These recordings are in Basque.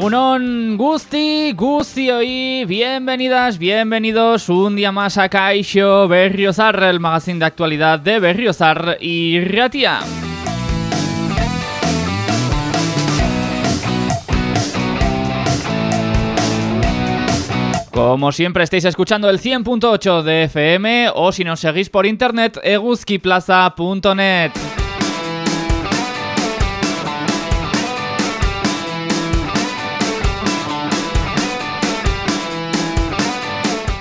Egunon Gusti, Gusti hoy, bienvenidas, bienvenidos un día más a Caixo Berriozar, el magazine de actualidad de Berriozar y Ratia. Como siempre estáis escuchando el 100.8 de FM o si nos seguís por internet, eguzkiplaza.net.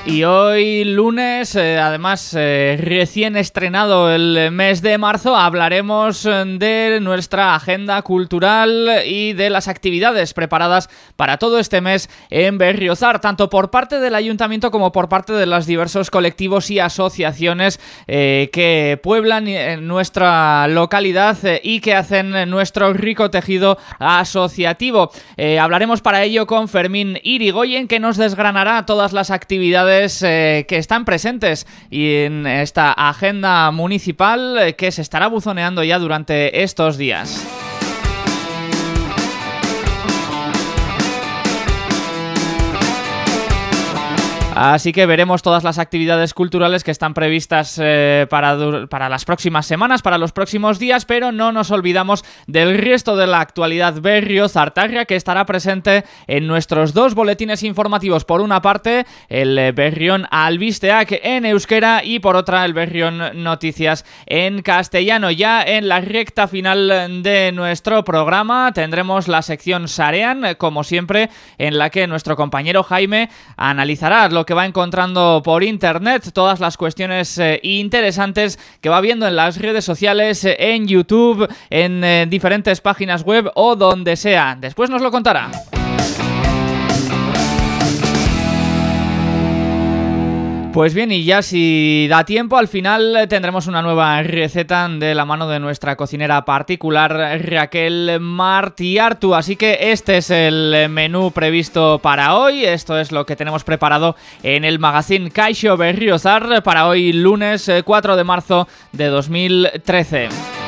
Y hoy lunes, eh, además eh, recién estrenado el mes de marzo, hablaremos eh, de nuestra agenda cultural y de las actividades preparadas para todo este mes en Berriozar, tanto por parte del ayuntamiento como por parte de los diversos colectivos y asociaciones que pueblan nuestra localidad y que hacen nuestro rico tejido asociativo. hablaremos para ello con Fermín Irigoyen, que nos desgranará todas las actividades eh, que están presentes y en esta agenda municipal eh, que se estará buzoneando ya durante estos días. Así que veremos todas las actividades culturales que están previstas eh, para, para las próximas semanas, para los próximos días, pero no nos olvidamos del resto de la actualidad Berrio Zartarria que estará presente en nuestros dos boletines informativos. Por una parte, el eh, Berrión Albisteac en euskera y por otra, el Berrión Noticias en castellano. Ya en la recta final de nuestro programa tendremos la sección Sarean, como siempre, en la que nuestro compañero Jaime analizará lo que va encontrando por internet, todas las cuestiones eh, interesantes que va viendo en las redes sociales, eh, en YouTube, en eh, diferentes páginas web o donde sea. Después nos lo contará. Pues bien, y ya si da tiempo, al final tendremos una nueva receta de la mano de nuestra cocinera particular, Raquel Martiartu. Así que este es el menú previsto para hoy. Esto es lo que tenemos preparado en el magazine Caixo Berriozar para hoy, lunes 4 de marzo de 2013.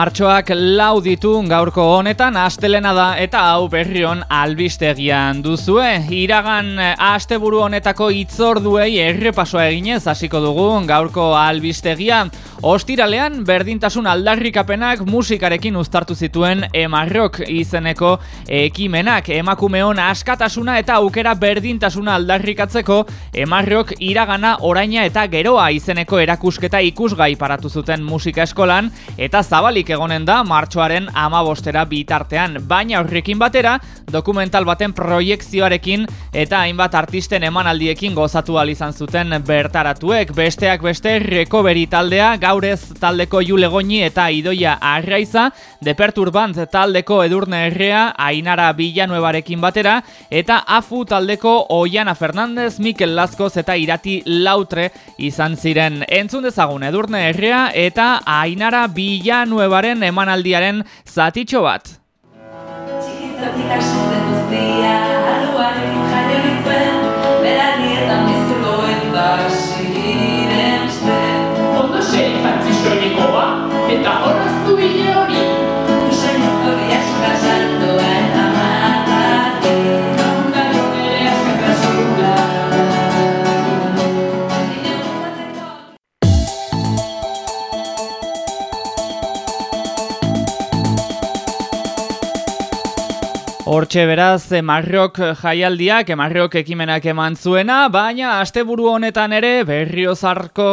Martxoak lauditu gaurko honetan astelena da eta hau berrion albistegian duzue. Iragan asteburu honetako itzorduei errepasoa eginez hasiko dugu gaurko albistegia. Ostiralean berdintasun aldarrikapenak musikarekin uztartu zituen emarrok izeneko ekimenak. Emakumeon askatasuna eta aukera berdintasuna aldarrikatzeko emarrok iragana oraina eta geroa izeneko erakusketa ikusgai paratu zuten musika eskolan eta zabalik egonen da martxoaren amabostera bitartean, baina horrekin batera dokumental baten proiektzioarekin eta hainbat artisten emanaldiekin gozatu izan zuten bertaratuek, besteak beste rekoberi taldea, gaurez taldeko julegoni eta idoia arraiza, deperturbant taldeko edurne errea, ainara bilanuebarekin batera, eta afu taldeko Oiana Fernandez, Mikel Lazkoz eta Irati Lautre izan ziren. Entzun dezagun edurne errea eta ainara bilanueba baren emanaldiaren zatitxo bat. Txikitatik hasi guztia, aluarekin jaio nintzen, Hortxe beraz, Marrok jaialdiak, Marrok ekimenak eman zuena, baina asteburu honetan ere berriozarko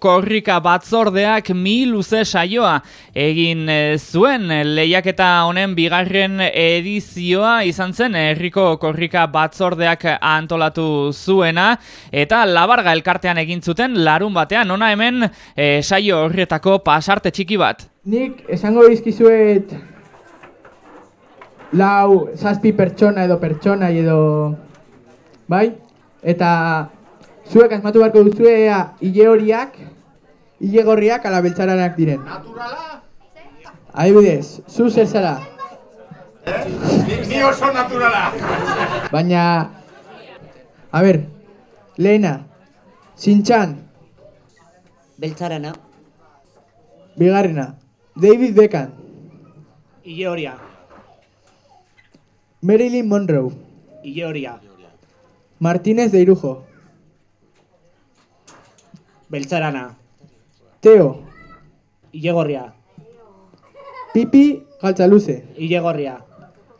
korrika batzordeak mi luze saioa egin eh, zuen. Lehiaketa honen bigarren edizioa izan zen herriko korrika batzordeak antolatu zuena, eta labarga elkartean egin zuten larun batean, ona hemen e, saio horretako pasarte txiki bat. Nik esango izkizuet lau, zazpi pertsona edo pertsona edo, bai? Eta zuek asmatu beharko duzuea hile horiak, hile gorriak ala beltzaranak diren. Naturala? Adibidez, zu zer zara? Eh? Ni, ni oso naturala. Baina, a ber, lehena, zintxan, Beltzarana, bigarrena, David Beckham, Ile horia, Marilyn Monroe, Ile horia, Martínez de Irujo, Beltzarana, Teo, gorria, Pipi Galtzaluze, Ile gorria,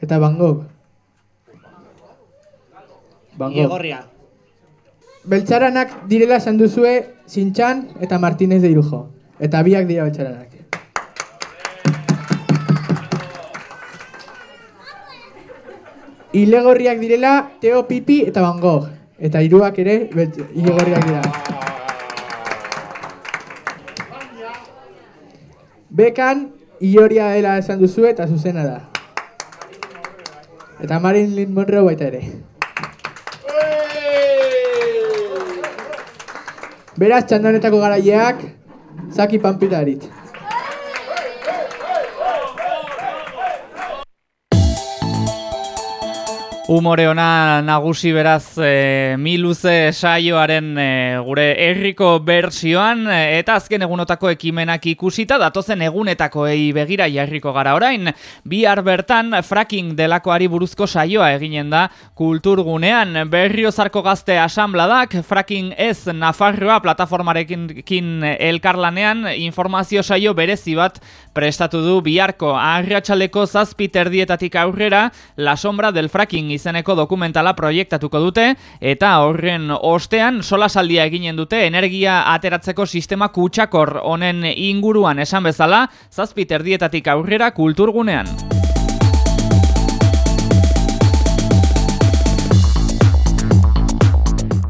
eta Van Gogh. Van Gogh. gorria, Beltzaranak direla esan duzue Zintxan eta Martínez de Irujo. Eta biak dira beltzaranak. Ilegorriak direla Teo Pipi eta Van Gogh. Eta hiruak ere ilegorriak dira. Bekan ioria dela esan duzue eta zuzena da. Eta Marilyn Monroe baita ere. Beraz, txandonetako garaileak, zaki panpitarit. Humore ona nagusi beraz e, miluze saioaren e, gure herriko bersioan e, eta azken egunotako ekimenak ikusita datozen egunetakoei begira jarriko gara orain. Bihar bertan fracking delakoari buruzko saioa eginen da kulturgunean. Berriozarko gazte asanbladak fracking ez Nafarroa plataformarekin elkarlanean informazio saio berezi bat prestatu du biharko arratsaleko zazpi terdietatik aurrera La sombra del fracking izeneko dokumentala proiektatuko dute eta horren ostean solasaldia eginen dute energia ateratzeko sistema kutsakor honen inguruan esan bezala zazpi terdietatik aurrera kulturgunean.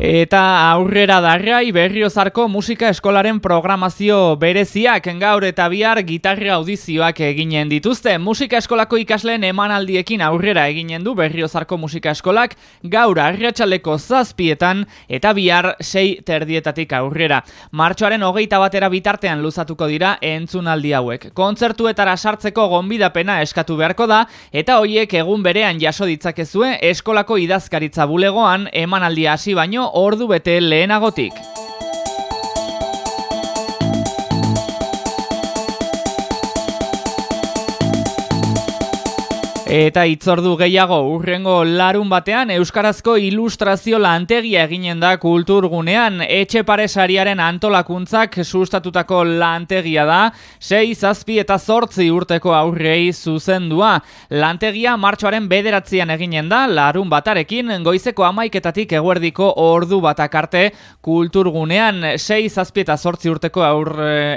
Eta aurrera darrai berriozarko musika eskolaren programazio bereziak gaur eta bihar gitarra audizioak eginen dituzte. Musika eskolako ikasleen emanaldiekin aurrera eginen du berriozarko musika eskolak gaur arratsaleko zazpietan eta bihar sei terdietatik aurrera. Martxoaren hogeita batera bitartean luzatuko dira entzunaldi hauek. Kontzertuetara sartzeko gonbidapena eskatu beharko da eta hoiek egun berean jaso ditzakezue eskolako idazkaritza bulegoan emanaldia hasi baino ordu bete lehenagotik. Eta itzordu gehiago urrengo larun batean Euskarazko ilustrazio lantegia eginen da kulturgunean etxe paresariaren antolakuntzak sustatutako lantegia da 6, zazpi eta zortzi urteko aurrei zuzendua. Lantegia martxoaren bederatzean eginen da larun batarekin goizeko amaiketatik eguerdiko ordu batak arte kulturgunean 6, zazpi eta zortzi urteko aur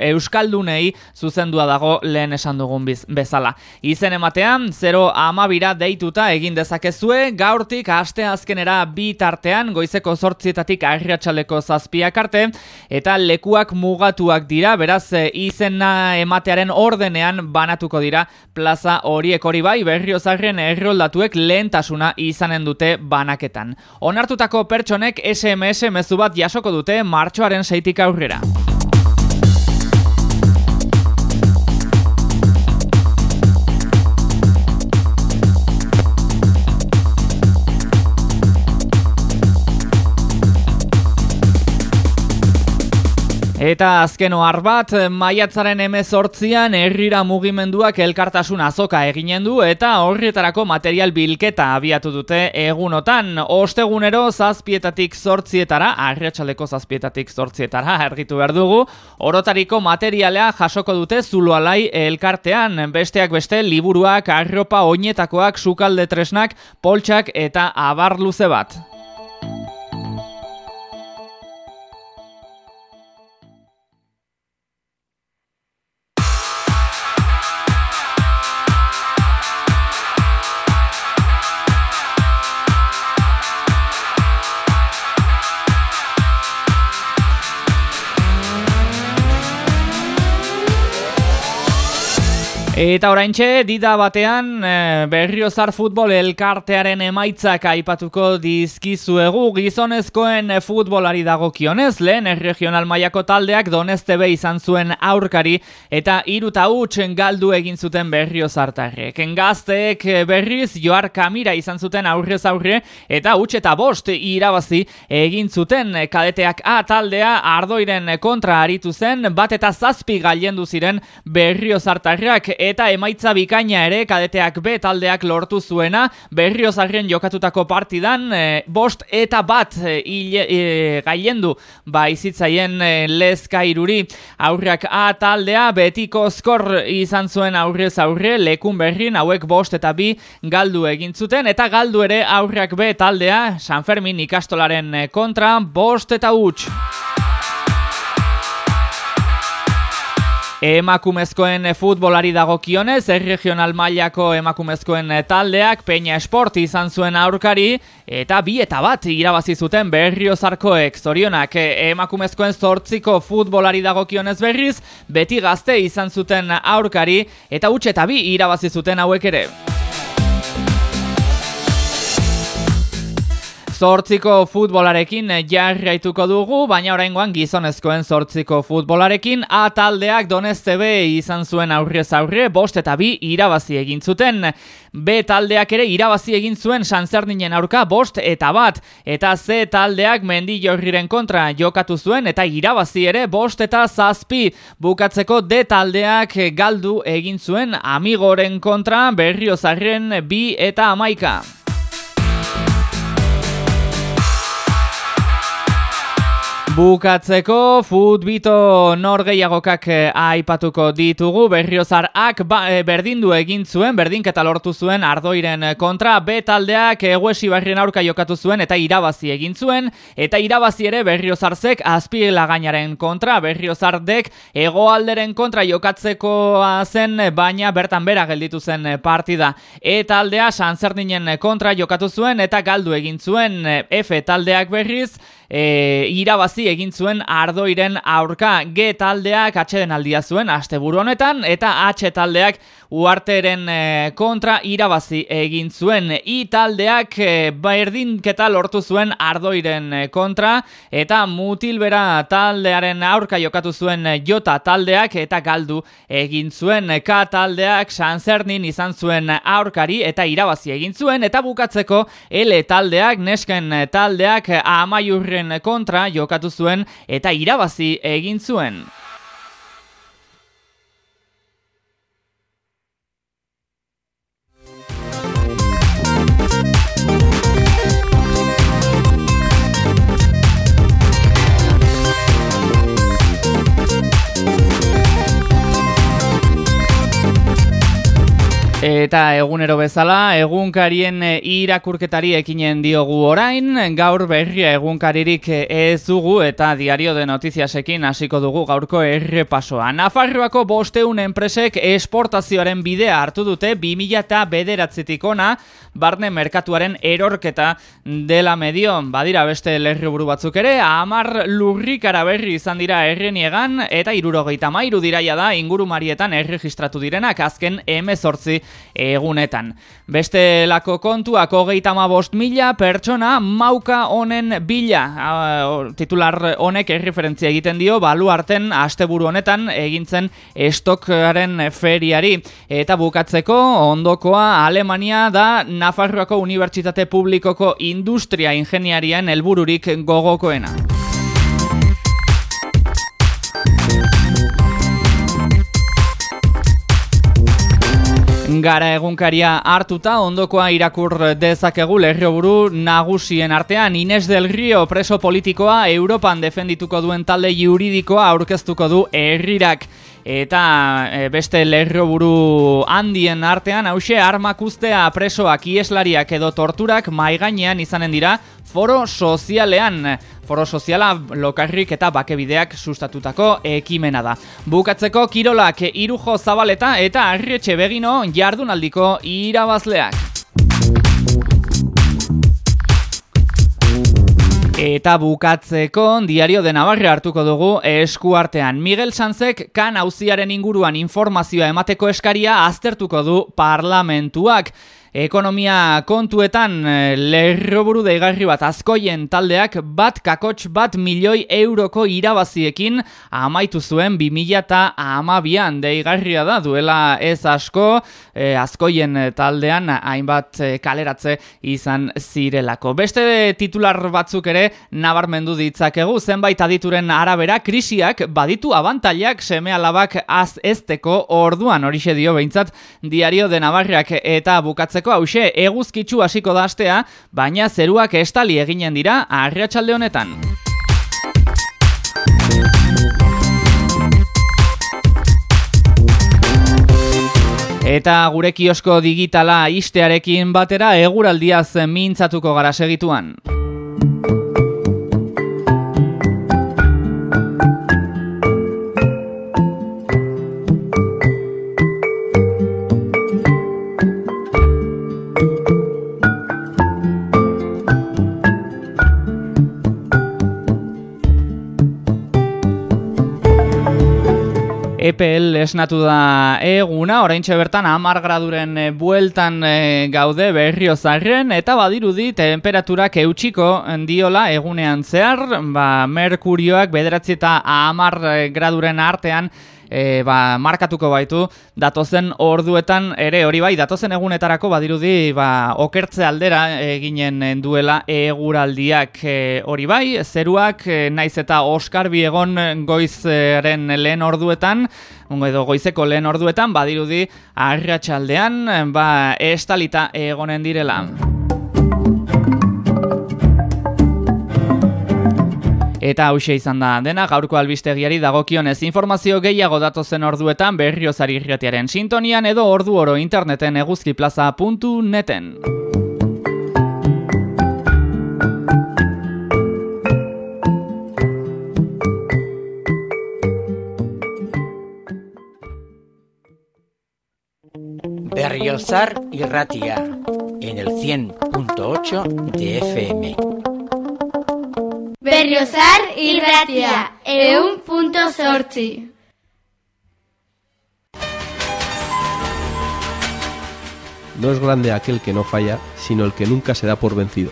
Euskaldunei zuzendua dago lehen esan dugun biz, bezala. Izen ematean 0 amabira deituta egin dezakezue, gaurtik aste azkenera bi tartean, goizeko zortzietatik arratsaleko zazpiak arte, eta lekuak mugatuak dira, beraz izena ematearen ordenean banatuko dira plaza horiek hori bai, berriozarren erroldatuek lehentasuna izanen dute banaketan. Onartutako pertsonek SMS mezu bat jasoko dute martxoaren seitik aurrera. Eta azken ohar bat, maiatzaren emezortzian herrira mugimenduak elkartasun azoka eginen du eta horretarako material bilketa abiatu dute egunotan. Ostegunero zazpietatik zortzietara, arretxaleko zazpietatik zortzietara, ergitu behar dugu, orotariko materialea jasoko dute zuloalai elkartean. Besteak beste, liburuak, arropa, oinetakoak, sukalde tresnak, poltsak eta abar luze bat. Eta oraintxe dida batean e, Berriozar futbol elkartearen emaitzak aipatuko dizkizuegu. Gizonezkoen futbolari dagokionez lehen regional mailako taldeak Donestebe izan zuen aurkari eta iruta utxen galdu egin zuten Berriozartarrek. Gazteek berriz Joar Kamira izan zuten aurrez aurre eta utx eta bost irabazi egin zuten. Kadeteak A taldea ardoiren kontra aritu zen bat eta zazpi gailendu ziren Berriozartarrak eta emaitza bikaina ere kadeteak B taldeak lortu zuena. Berriozarren jokatutako partidan e, bost eta bat e, e, gailendu ba izitzaien e, lezka iruri. Aurrak A taldea betiko skor izan zuen aurrez aurre lekun berrin hauek bost eta bi galdu egin zuten. Eta galdu ere aurrak B taldea San Fermin ikastolaren kontra bost eta huts. Emakumezkoen futbolari dagokionez, regional mailako emakumezkoen taldeak Peña Sport izan zuen aurkari eta bi eta bat irabazi zuten Berriozarkoek. Zorionak emakumezkoen zortziko futbolari dagokionez berriz, beti gazte izan zuten aurkari eta utxe eta bi irabazi zuten hauek ere. Zortziko futbolarekin jarraituko dugu, baina oraingoan gizonezkoen zortziko futbolarekin A taldeak Donestebe izan zuen aurrez aurre, bost eta bi irabazi egin zuten. B taldeak ere irabazi egin zuen Sanzerdinen aurka bost eta bat, eta C taldeak mendi jorriren kontra jokatu zuen, eta irabazi ere bost eta zazpi. Bukatzeko D taldeak galdu egin zuen amigoren kontra berriozarren bi eta amaika. Bukatzeko futbito norgeiagokak eh, aipatuko ditugu. Berriozarak ba, e, berdindu egin zuen, berdinketa lortu zuen ardoiren kontra, betaldeak eguesi barrien aurka jokatu zuen eta irabazi egin zuen, eta irabazi ere berriozarzek azpilagainaren kontra, berriozardek egoalderen kontra jokatzeko zen, baina bertan bera gelditu zen partida. Eta aldea sanzerdinen kontra jokatu zuen eta galdu egin zuen F taldeak berriz, e, irabazi egin zuen ardoiren aurka. G taldeak atxeden aldia zuen asteburu honetan eta H taldeak uarteren e, kontra irabazi egin zuen. I taldeak e, berdinketa lortu zuen ardoiren e, kontra eta mutilbera taldearen aurka jokatu zuen jota taldeak eta galdu egin zuen. K taldeak sanzernin izan zuen aurkari eta irabazi egin zuen eta bukatzeko L taldeak nesken taldeak amaiurren kontra jokatu zuen eta irabazi egin zuen. Eta egunero bezala, egunkarien eh, irakurketari ekinen diogu orain, gaur berria egunkaririk eh, ez dugu eta diario de notiziasekin hasiko dugu gaurko errepasoa. Nafarroako bosteun enpresek esportazioaren bidea hartu dute 2000 eta bederatzetik ona, barne merkatuaren erorketa dela medio. Badira beste lerri buru batzuk ere, amar lurrikara berri izan dira erreniegan, eta irurogeita mairu diraia da ingurumarietan erregistratu direnak azken emezortzi egunetan. Beste lako kontuak hogeita bost mila pertsona mauka honen bila. titular honek erreferentzia egiten dio, balu arten asteburu honetan egintzen estokaren feriari. Eta bukatzeko ondokoa Alemania da Nafarroako Unibertsitate Publikoko Industria Ingeniarien helbururik gogokoena. Gara egunkaria hartuta ondokoa irakur dezakegu lerroburu nagusien artean. Ines del Rio preso politikoa Europan defendituko duen talde juridikoa aurkeztuko du herrirak. Eta e, beste lerroburu handien artean hause armak ustea presoak ieslariak edo torturak maigainean izanen dira foro sozialean foro soziala lokarrik eta bakebideak sustatutako ekimena da. Bukatzeko kirolak irujo zabaleta eta arrietxe begino jardunaldiko irabazleak. Eta bukatzeko diario de Navarra hartuko dugu eskuartean. Miguel Sanzek kan auziaren inguruan informazioa emateko eskaria aztertuko du parlamentuak. Ekonomia kontuetan eh, lerroburu deigarri bat. Azkoien taldeak bat kakots bat milioi euroko irabaziekin amaitu zuen 2000 eta amabian deigarria da duela ez asko. E, azkoien taldean hainbat eh, kaleratze izan zirelako. Beste titular batzuk ere nabarmendu ditzakegu. Zenbait adituren arabera krisiak baditu abantailak seme alabak az ezteko orduan. Horixe dio behintzat diario de Navarrak eta bukatzen bukatzeko hause eguzkitzu hasiko da astea, baina zeruak estali eginen dira arratsalde honetan. Eta gure kiosko digitala istearekin batera eguraldiaz mintzatuko gara segituan. EPL esnatu da eguna, orain bertan amar graduren eh, bueltan e, gaude berrio zarren, eta badirudi temperaturak eutxiko diola egunean zehar, ba, merkurioak bederatzi eta amar eh, graduren artean, e, ba, markatuko baitu datozen orduetan ere hori bai datozen egunetarako badirudi ba, okertze aldera eginen duela eguraldiak e, hori bai zeruak e, naiz eta Oscar Biegon goizaren lehen orduetan edo goizeko lehen orduetan badirudi arratsaldean ba estalita egonen direla. Eta hause izan da dena gaurko albistegiari dagokionez informazio gehiago datozen orduetan berriozari irretiaren sintonian edo ordu oro interneten eguzkiplaza.neten. Berriozar irratia en el 100.8 de FM. Berriozar irratia, eun punto sortzi. No es grande aquel que no falla, sino el que nunca se da por vencido.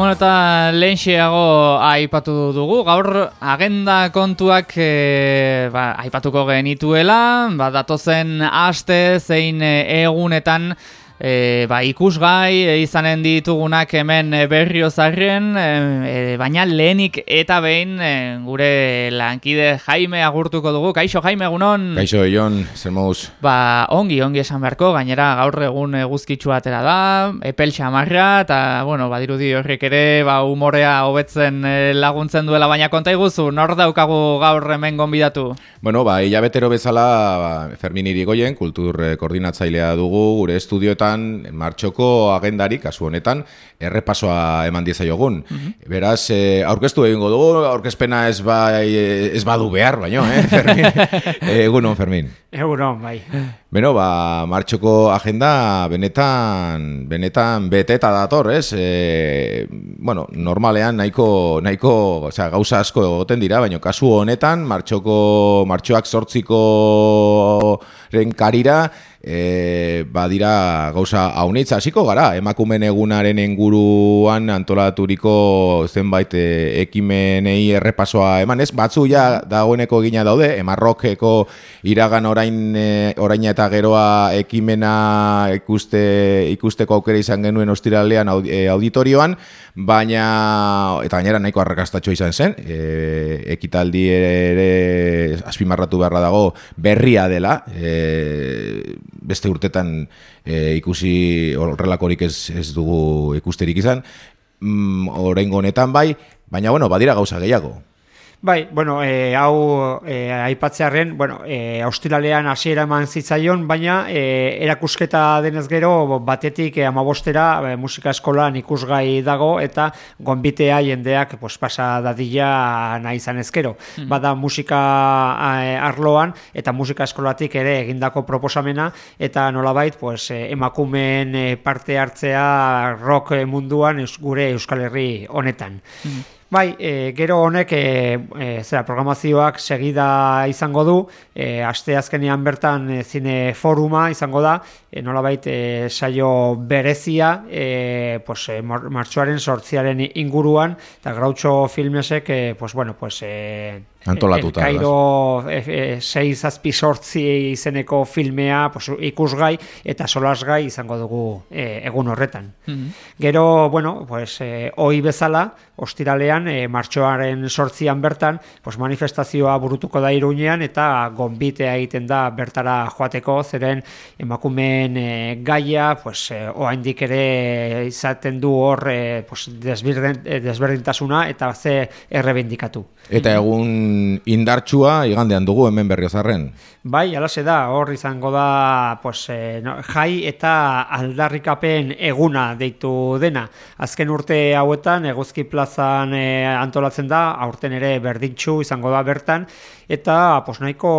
Bueno, eta lehenxeago aipatu dugu, gaur agenda kontuak e, ba, aipatuko genituela, ba, datozen aste zein egunetan e, ba, ikusgai e, izanen ditugunak hemen e, berriozarren, e, e, baina lehenik eta behin e, gure lankide Jaime agurtuko dugu. Kaixo Jaime egunon? Kaixo Ion, zer moduz? Ba, ongi, ongi esan beharko, gainera gaur egun eguzkitzu atera da, epel xamarra, eta, bueno, badirudi horrek ere, ba, umorea hobetzen laguntzen duela, baina konta iguzu, nor daukagu gaur hemen gonbidatu? Bueno, ba, hilabetero bezala ba, Fermin Irigoyen, kultur koordinatzailea dugu, gure estudioetan, martxoko agendari, kasu honetan, errepasoa eman diezaiogun. Mm Beraz, e, aurkeztu egingo dugu, aurkezpena ez, bai, ez badu behar, baino, eh, Fermin? Egunon, Fermin. Egunon, bai. Beno, ba, martxoko agenda benetan, benetan beteta dator, ez? E, bueno, normalean nahiko, nahiko, osea, gauza asko egoten dira, baina kasu honetan, martxoko, martxoak sortziko karira, e, badira gauza haunitza hasiko gara, emakumen egunaren inguruan antolaturiko zenbait e, ekimenei errepasoa eman, ez? Batzu ja dagoeneko gina daude, emarrokeko iragan orain, e, orain eta geroa ekimena ikuste, ikusteko aukera izan genuen ostiralean e, auditorioan, baina eta gainera nahiko arrakastatxo izan zen, e, ekitaldi ere azpimarratu beharra dago berria dela, e, beste urtetan e, ikusi horrelakorik ez, ez dugu ikusterik izan, mm, oraingo honetan bai, baina bueno, badira gauza gehiago. Bai, bueno, e, hau e, aipatzearen, bueno, e, austilalean hasiera eman zitzaion, baina e, erakusketa denez gero batetik e, amabostera e, musika eskolan ikusgai dago eta gonbitea jendeak pues, pasa dadila nahi izan ezkero. Hmm. Bada musika e, arloan eta musika eskolatik ere egindako proposamena eta nolabait pues, e, emakumen parte hartzea rock munduan gure Euskal Herri honetan. Hmm. Bai, e, gero honek e, e, zera, programazioak segida izango du, e, aste azkenean bertan e, zine foruma izango da, e, nolabait e, saio berezia, e, pues, e, martxoaren sortziaren inguruan, eta grautxo filmesek, e, pues, bueno, pues, e, Antolatuta. Kairo e, e, sei zazpi sortzi izeneko filmea pues, ikusgai eta solasgai izango dugu e, egun horretan. Mhm. Gero, bueno, pues, e, oi bezala, ostiralean, e, martxoaren sortzian bertan, pues, manifestazioa burutuko da iruñean eta gonbitea egiten da bertara joateko, zeren emakumeen e, gaia, pues, e, oaindik ere izaten du hor e, pues, desberdintasuna eta ze errebindikatu. Eta egun indartsua igandean dugu hemen berriozarren. Bai, alase da, hor izango da pues, eh, jai eta aldarrikapen eguna deitu dena. Azken urte hauetan, eguzki plazan eh, antolatzen da, aurten ere berdintxu izango da bertan, eta pues, nahiko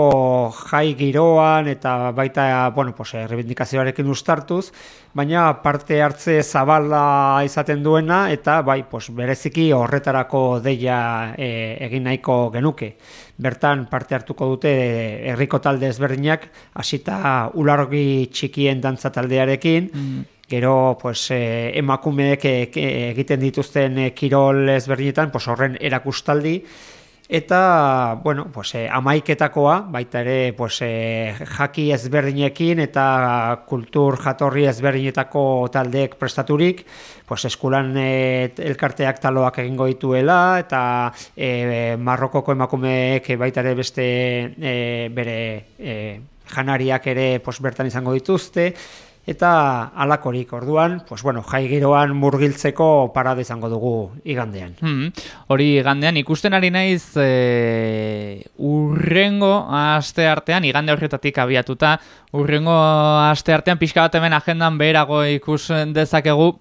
jai giroan eta baita bueno, pues, rebindikazioarekin ustartuz, baina parte hartze zabala izaten duena eta bai, pues, bereziki horretarako deia eh, egin nahiko genuke. Bertan parte hartuko dute herriko talde ezberdinak hasita ulargi txikien dantza taldearekin. Mm. gero pues, eh, emakumeek eh, egiten dituzten eh, kirol ezberdinetan pues, horren erakustaldi eta bueno, pues, eh, amaiketakoa, baita ere pues, eh, jaki ezberdinekin eta kultur jatorri ezberdinetako taldeek prestaturik, pues, eskulan eh, elkarteak taloak egingo dituela, eta eh, marrokoko emakumeek baita ere beste eh, bere eh, janariak ere pues, bertan izango dituzte, eta alakorik orduan, pues bueno, jai giroan murgiltzeko parada izango dugu igandean. Hmm, hori igandean ikusten ari naiz e, urrengo aste artean, igande horretatik abiatuta, urrengo aste artean pixka bat hemen agendan beherago ikusen dezakegu,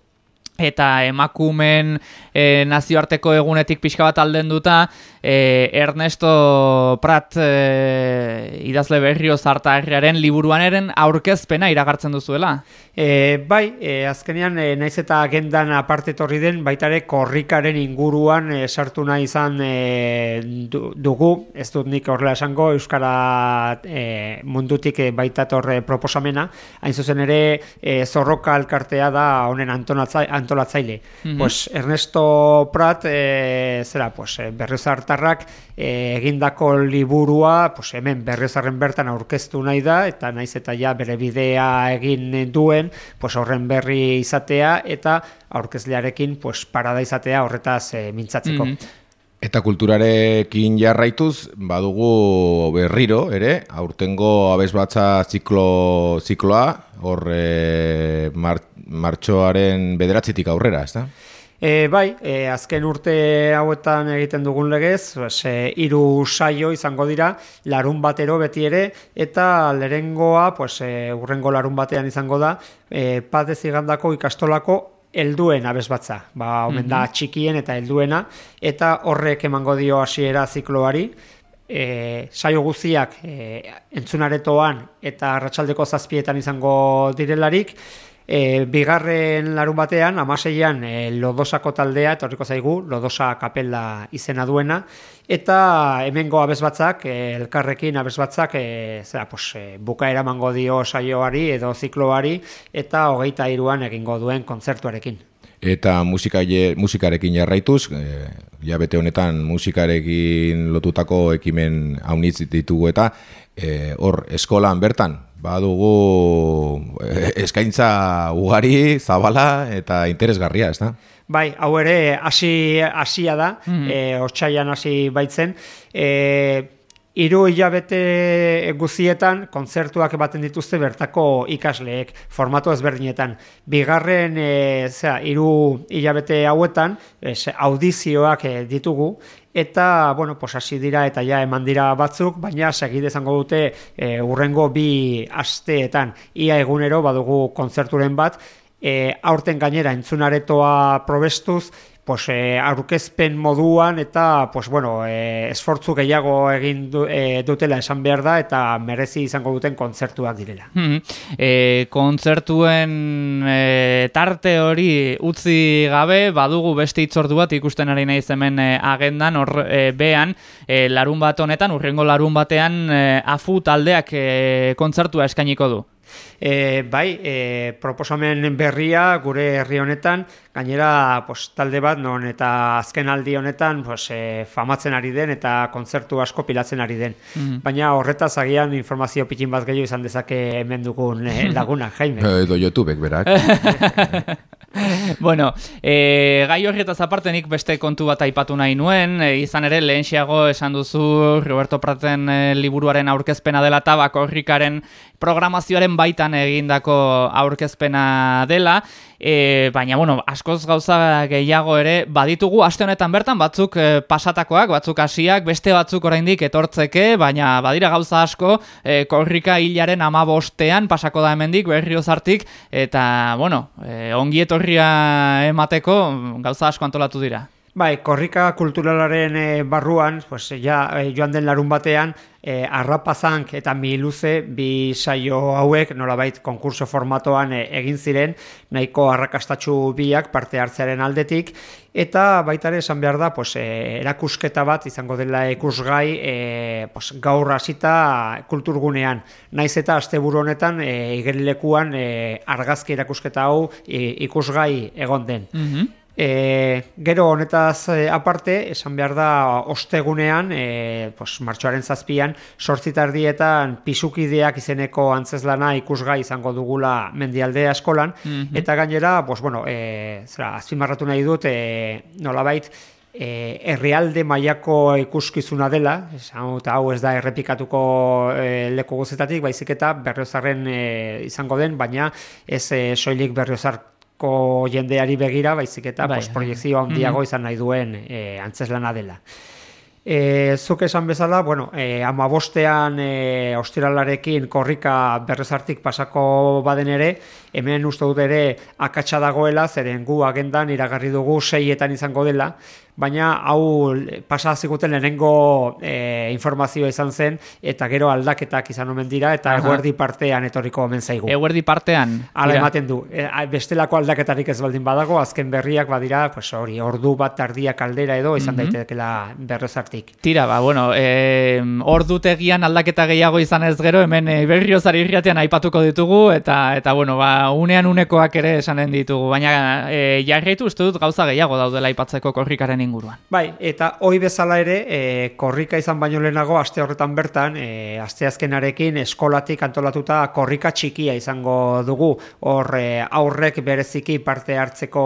eta emakumen e, nazioarteko egunetik pixka bat alden duta, e, Ernesto Prat e, idazle berrio zartarriaren liburuaneren aurkezpena iragartzen duzuela. E, bai, e, azkenean e, naiz eta agendan aparte torri den baitare korrikaren inguruan e, sartu nahi izan e, dugu, ez dut nik horrela esango, Euskara e, mundutik e, baita torre proposamena, hain zuzen ere e, zorroka alkartea da honen antolatzaile. Mm -hmm. pues, Ernesto Prat, e, zera, pues, berrizart Nafartarrak e, egindako liburua pues, hemen berriozarren bertan aurkeztu nahi da, eta naiz eta ja bere bidea egin duen, pues, horren berri izatea, eta aurkezlearekin pues, parada izatea horretaz e, mintzatzeko. Mm -hmm. Eta kulturarekin jarraituz, badugu berriro, ere, aurtengo abesbatza ziklo, zikloa, hor e, martxoaren bederatzitik aurrera, ez da? E, bai, e, azken urte hauetan egiten dugun legez, e, hiru saio izango dira, larun batero beti ere, eta lerengoa, pues, e, urrengo larun batean izango da, e, patez igandako ikastolako helduen abesbatza, ba, omen da mhm. txikien eta helduena, eta horrek emango dio hasiera zikloari, e, saio guztiak e, entzunaretoan eta arratsaldeko zazpietan izango direlarik, E, bigarren larun batean, amaseian e, lodosako taldea, etorriko zaigu, lodosa kapela izena duena, eta hemengo abesbatzak, e, elkarrekin abesbatzak, e, zera, pos, e, bukaera mango dio saioari edo zikloari, eta hogeita iruan egingo duen kontzertuarekin. Eta musika, musikarekin jarraituz, e, ja bete honetan musikarekin lotutako ekimen haunitz ditugu eta e, hor eskolan bertan, badugu eh, eskaintza ugari, zabala eta interesgarria, ez da? Bai, hau ere hasi hasia da, mm -hmm. hasi baitzen. E, Iru hilabete guzietan kontzertuak baten dituzte bertako ikasleek formatu ezberdinetan. Bigarren e, zera, iru hilabete hauetan audizioak ditugu eta bueno, pues hasi dira eta ja eman dira batzuk, baina segide izango dute e, urrengo bi asteetan. Ia egunero badugu kontzerturen bat, e, aurten gainera entzunaretoa probestuz, pues, e, aurkezpen moduan eta pues, bueno, e, esfortzu gehiago egin du, e, dutela esan behar da eta merezi izango duten kontzertuak direla. Hmm. E, kontzertuen e, tarte hori utzi gabe, badugu beste itzordu bat ikusten ari nahi hemen e, agendan, hor e, bean, e, larun bat honetan, urrengo larun batean e, afu taldeak e, kontzertua eskainiko du. E, bai, e, proposamen berria gure herri honetan, gainera pos, talde bat non eta azken aldi honetan pos, e, famatzen ari den eta kontzertu asko pilatzen ari den. Mhm. Baina horretaz agian informazio pikin bat gehiago izan dezake hemen dugun e, laguna, Jaime. Edo YouTubek berak. bueno, e, gai horretaz aparte nik beste kontu bat aipatu nahi nuen, e, izan ere lehenxiago esan duzu Roberto Praten e, liburuaren aurkezpena dela tabak horrikaren programazioaren baitan egindako aurkezpena dela, e, baina bueno, askoz gauza gehiago ere baditugu aste honetan bertan batzuk e, pasatakoak, batzuk hasiak, beste batzuk oraindik etortzeke, baina badira gauza asko e, korrika hilaren amabostean pasako da hemendik berriozartik, eta bueno, e, ongi etorria emateko gauza asko antolatu dira. Bai, korrika kulturalaren e, barruan, pues, ja, joan den larun batean, e, arrapazank eta miluze bi saio hauek nolabait konkurso formatoan e, egin ziren nahiko arrakastatxu biak parte hartzearen aldetik. Eta baita ere esan behar da pues, e, erakusketa bat izango dela ikusgai e, pues, gaur hasita kulturgunean. Naiz eta asteburu honetan e, igerilekuan e, argazki erakusketa hau ikusgai egon den. Mm E, gero honetaz e, aparte, esan behar da ostegunean, e, pues, martxoaren zazpian, sortzitardietan pisukideak izeneko antzeslana ikusgai izango dugula mendialdea eskolan, mhm. eta gainera, pues, bueno, e, zera, azpimarratu nahi dut, e, nolabait, e, herrialde mailako ikuskizuna dela, esan, eta hau ez da errepikatuko e, leku guzetatik, baizik eta berriozarren e, izango den, baina ez e, soilik berriozar ko jendeari begira, baizik eta bai, proiektzio handiago mm izan nahi duen e, antzeslana dela. E, zuk esan bezala, bueno, e, ama bostean e, ostiralarekin korrika berrezartik pasako baden ere, hemen uste dut ere akatsa dagoela, zeren gu agendan iragarri dugu seietan izango dela, baina hau pasa zikuten lehenengo e, informazioa izan zen eta gero aldaketak izan omen dira eta Aha. eguerdi partean etorriko omen zaigu. Eguerdi partean? Hala ematen du. E, bestelako aldaketarik ez baldin badago, azken berriak badira, pues hori, ordu bat tardia kaldera edo izan mm -hmm. daitekela berrezartik. Tira, ba, bueno, e, ordu tegian aldaketa gehiago izan ez gero, hemen e, berriozari irriatean aipatuko ditugu eta, eta bueno, ba, unean unekoak ere esanen ditugu, baina e, jarraitu uste dut gauza gehiago daudela aipatzeko korrikaren inguruan. Bai, eta hoi bezala ere, e, korrika izan baino lehenago, aste horretan bertan, e, aste azkenarekin eskolatik antolatuta korrika txikia izango dugu, hor e, aurrek bereziki parte hartzeko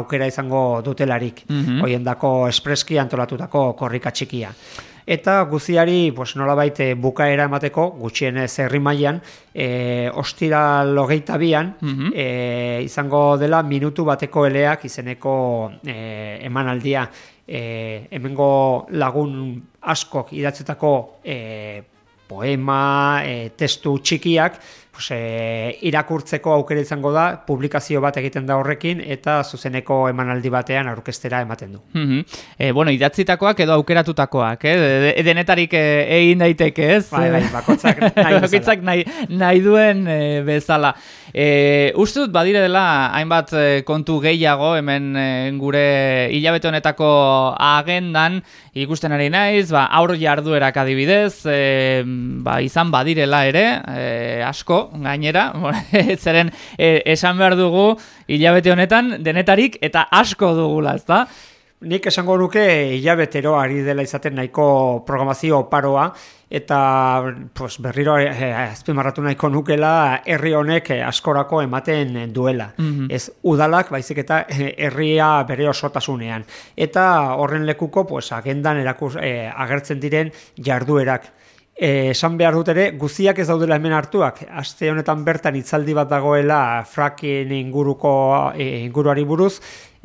aukera izango dutelarik, mm -hmm. hoiendako espreski antolatutako korrika txikia eta guziari pues, nolabait e, bukaera emateko, gutxienez herri mailan e, ostira logeita bian, mhm. e, izango dela minutu bateko eleak izeneko e, emanaldia. E, hemengo lagun askok idatzetako e, poema, e, testu txikiak, pues, e, irakurtzeko aukera izango da, publikazio bat egiten da horrekin, eta zuzeneko emanaldi batean aurkestera ematen du. Mm -hmm. e, bueno, idatzitakoak edo aukeratutakoak, eh? De, denetarik eh, egin daiteke, ez? Bai, bai, bakotzak nahi, nahi, nahi duen e, bezala. E, uste dut badire dela hainbat kontu gehiago hemen gure hilabete honetako agendan ikusten ari naiz, ba, aur jarduerak adibidez, e, ba, izan badirela ere, e, asko, gainera, zeren e, esan behar dugu hilabete honetan denetarik eta asko dugula, ezta? Nik esango nuke hilabetero ari dela izaten nahiko programazio paroa eta pues, berriro eh, azpimarratu nahiko nukela herri honek askorako ematen duela. Mhm. Ez udalak baizik eta herria bere osotasunean. Eta horren lekuko pues, agendan erakus, eh, agertzen diren jarduerak. Eh, esan behar dut ere, guziak ez daudela hemen hartuak. Aste honetan bertan itzaldi bat dagoela frakin inguruko e, inguruari buruz,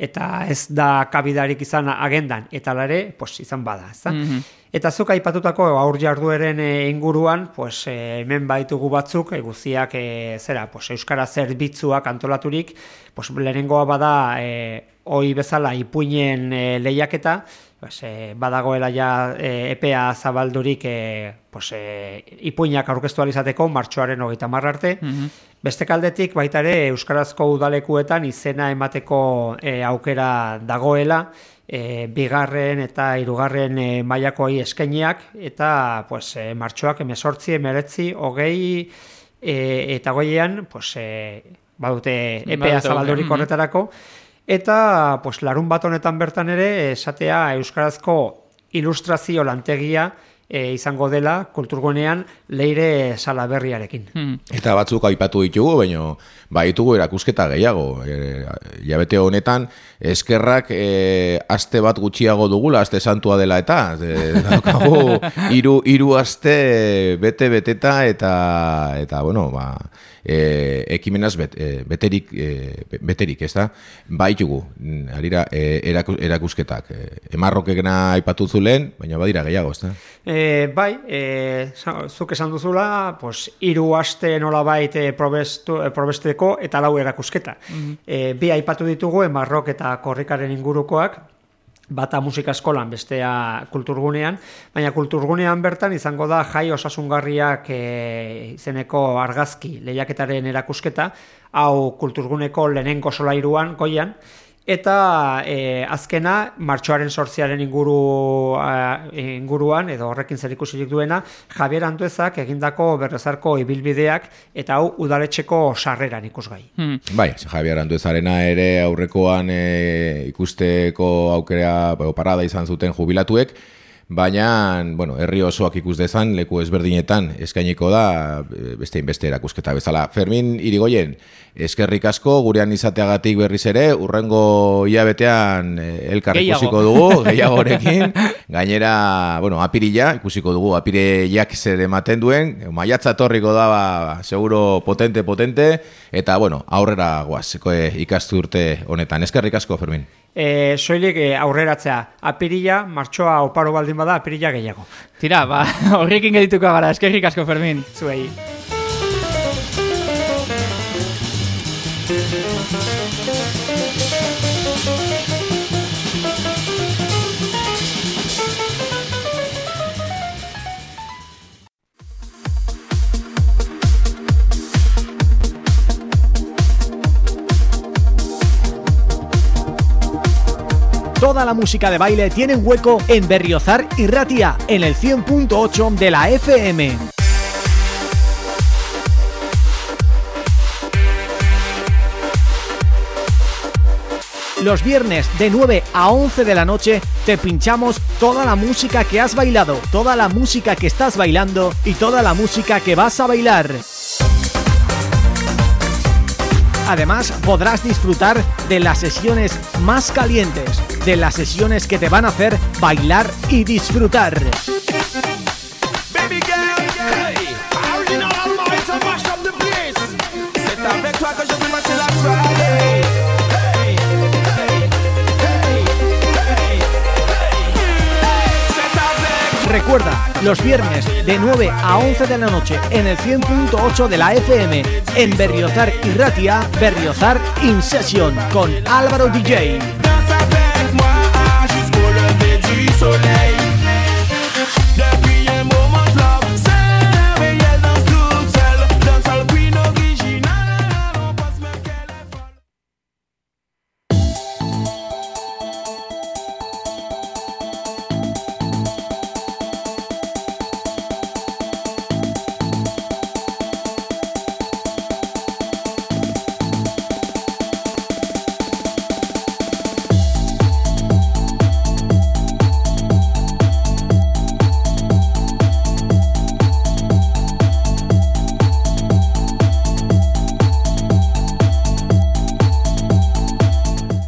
eta ez da kabidarik izan agendan, eta lare, pues, izan bada. Ez mm Eta zuk aipatutako aur jardueren e, inguruan, pues, e, hemen baitugu batzuk, e, guziak e, zera, pues, Euskara zerbitzuak antolaturik, pues, lehenengoa bada e, oi bezala ipuinen e, lehiaketa, pues, e, badagoela ja e, EPA zabaldurik e, pues, e, ipuinak aurkeztu alizateko martxoaren hogeita arte. Mm Beste kaldetik baita ere Euskarazko udalekuetan izena emateko e, aukera dagoela, e, bigarren eta hirugarren e, mailakoei eskainiak eta pues, e, martxoak emesortzi, emeretzi, hogei e, eta goian pues, e, badute EPA zabaldurik horretarako, Eta pues, larun bat honetan bertan ere, esatea Euskarazko ilustrazio lantegia e, izango dela kulturgunean leire salaberriarekin. Hmm. Eta batzuk aipatu ditugu, baina baitugu erakusketa gehiago. E, jabete honetan, eskerrak e, aste bat gutxiago dugula, aste santua dela eta e, daukagu, iru, iru aste bete-beteta eta, eta bueno, ba, e, ekimenaz bet, e, beterik, e, beterik, ez da? Baitugu, harira, e, erakusketak. E, emarrokekena aipatu zulen, baina badira gehiago, ez da? E, bai, e, zuk esan duzula, pues, iru aste nola baite probestu, probesteko eta lau erakusketa. Mm bi aipatu ditugu, emarrok eta korrikaren ingurukoak, bata musika eskolan, bestea kulturgunean, baina kulturgunean bertan izango da jai osasungarriak e, izeneko argazki lehiaketaren erakusketa, hau kulturguneko lehenengo solairuan, goian, Eta e, azkena, martxoaren sortziaren inguru, inguruan, edo horrekin zer ikusirik duena, Javier Antuezak egindako berrezarko ibilbideak eta hau udaletxeko sarreran ikusgai. Hmm. Bai, Javier Antuezarena ere aurrekoan e, ikusteko aukera parada izan zuten jubilatuek, baina, bueno, herri osoak ikus dezan, leku ezberdinetan eskainiko da, beste inbeste erakusketa bezala. Fermin, irigoien, eskerrik asko, gurean izateagatik berriz ere, urrengo hilabetean eh, elkar ikusiko dugu, gehiagorekin, gainera, bueno, apirila, ikusiko dugu, apirillak zer ematen duen, maiatza torriko da, ba, seguro potente, potente, eta, bueno, aurrera guaz, eh, ikastu urte honetan. Eskerrik asko, Fermin e, soilik e, aurreratzea. Apirila, martxoa oparo baldin bada, apirila gehiago. Tira, ba, horrekin gedituko gara, eskerrik asko, Fermin. Zuei. Toda la música de baile tiene un hueco en Berriozar y Ratia, en el 100.8 de la FM. los viernes de 9 a 11 de la noche te pinchamos toda la música que has bailado, toda la música que estás bailando y toda la música que vas a bailar. Además podrás disfrutar de las sesiones más calientes, de las sesiones que te van a hacer bailar y disfrutar. Recuerda, los viernes de 9 a 11 de la noche en el 100.8 de la FM en Berriozar y Ratia, Berriozar In Session con Álvaro DJ. soleil.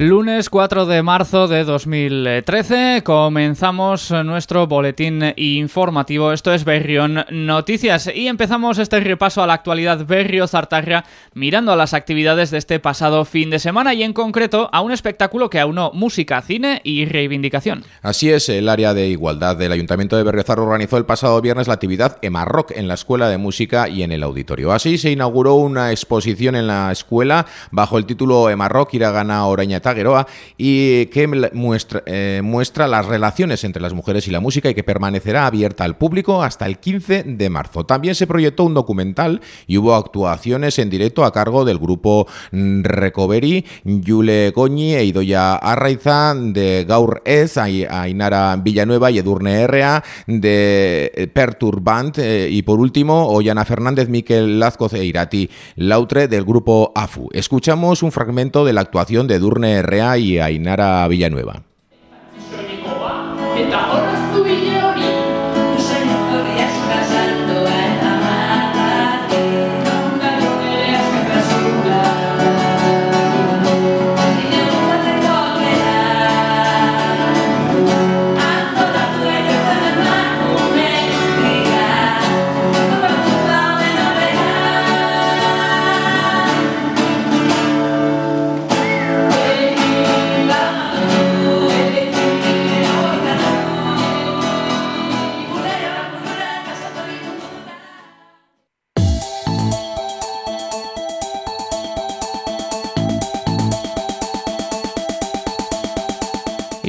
Lunes 4 de marzo de 2013 comenzamos nuestro boletín informativo, esto es Berrión Noticias y empezamos este repaso a la actualidad Berrio Zartarria mirando a las actividades de este pasado fin de semana y en concreto a un espectáculo que aunó música, cine y reivindicación. Así es, el área de igualdad del Ayuntamiento de Berriozar organizó el pasado viernes la actividad Emarrock en la Escuela de Música y en el Auditorio. Así se inauguró una exposición en la escuela bajo el título Emarrock Iragana Oraña Tagueroa y que muestra, eh, muestra las relaciones entre las mujeres y la música y que permanecerá abierta al público hasta el 15 de marzo. También se proyectó un documental y hubo actuaciones en directo a cargo del grupo Recovery, Yule Goñi e Idoya Arraiza, de Gaur Ez, Ainara Villanueva y Edurne Errea, de Perturbant eh, y por último Ollana Fernández, Miquel Lazcoz e Irati Lautre del grupo AFU. Escuchamos un fragmento de la actuación de Edurne Errea y Ainara Villanueva.